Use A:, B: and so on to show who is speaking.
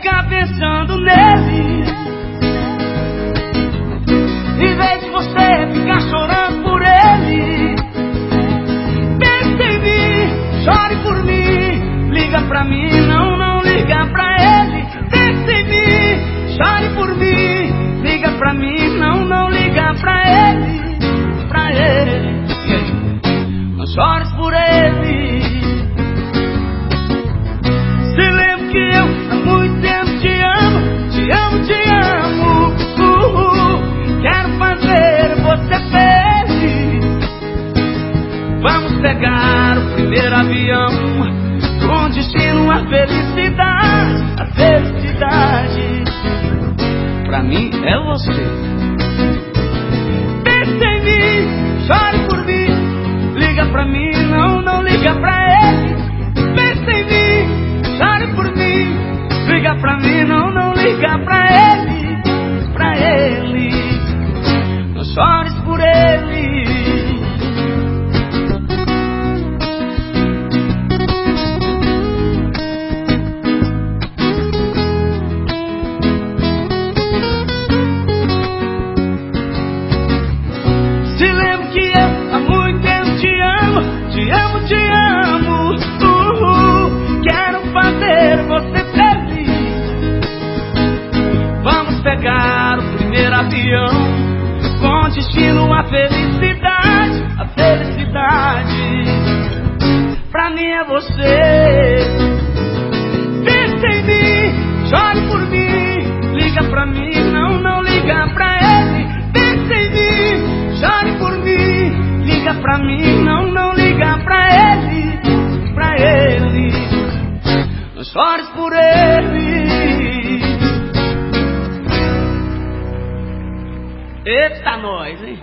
A: ficar pensando nele. Em vez de você ficar chorando por ele, pense em mim, chore por mim. Liga pra mim, não, não liga pra ele. Pense em mim, chore por mim. Liga pra mim, não, não liga pra ele. Pra ele. Não chore primeiro avião Com destino à felicidade A felicidade. Pra mim é você. Pense em mim, chore por mim. Liga pra mim, não, não liga pra ele. Pense em mim, chore por mim. Liga pra mim, não, não liga pra ele. Pra ele. Não chore pra mim, não, não liga pra ele, pra ele. Não chores por ele. Eita, nós, hein?